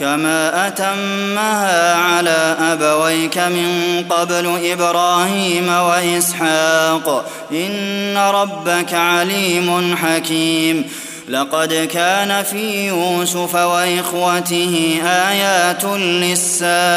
كما أتمها على أبويك من قبل إبراهيم وإسحاق. إن ربك عليم حكيم. لقد كان في يوسف وإخوته آيات للسائلين.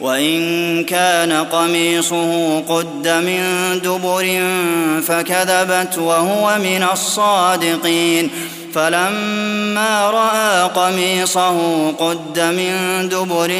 وإن كان قميصه قد من دبر فكذبت وهو من الصادقين. فلما رأى قميصه قد من دبر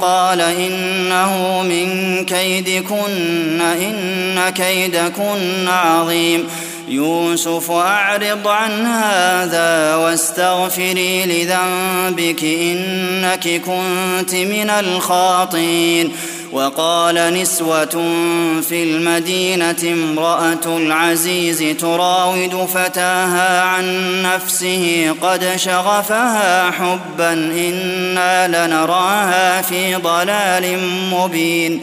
قال إنه من كيدكن إن كيدكن عظيم. يوسف أعرض عن هذا واستغفري لذنبك إنك كنت من الخاطين وقال نسوة في المدينة امرأة العزيز تراود فتاها عن نفسه قد شغفها حبا إنا لنراها في ضلال مبين.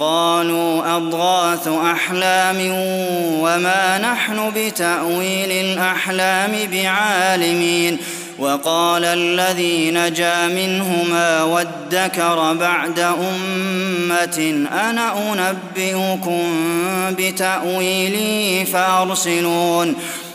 قالوا أضغاث أحلام وما نحن بتأويل الأحلام بعالمين وقال الذي نجا منهما وادكر بعد أمة أنا أنبئكم بتأويلي فأرسلون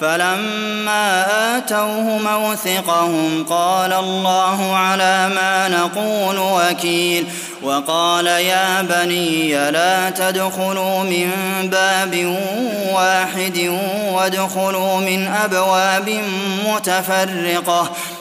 فلما آتوه موثقهم قال الله على ما نقول وكيل وقال يا بني لا تدخلوا من باب واحد وادخلوا من أبواب متفرقة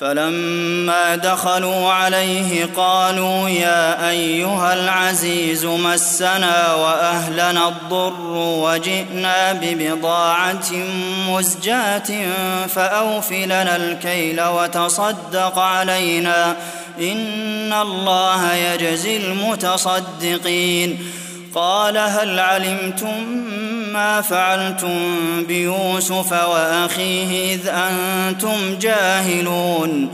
فلما دخلوا عليه قالوا يا أيها العزيز مسنا وأهلنا الضر وجئنا ببضاعة مزجاة فأوف لنا الكيل وتصدق علينا. إن الله يجزي المتصدقين. قال هل علمتم ما فعلتم بيوسف وأخيه إذ أنتم جاهلون؟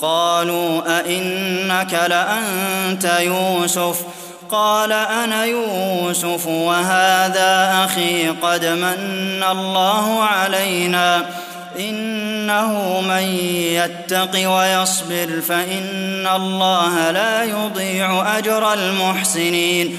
قالوا أئنك لأنت يوسف؟ قال أنا يوسف وهذا أخي قد من الله علينا. إنه من يتق ويصبر فإن الله لا يضيع أجر المحسنين.